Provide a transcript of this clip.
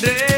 day.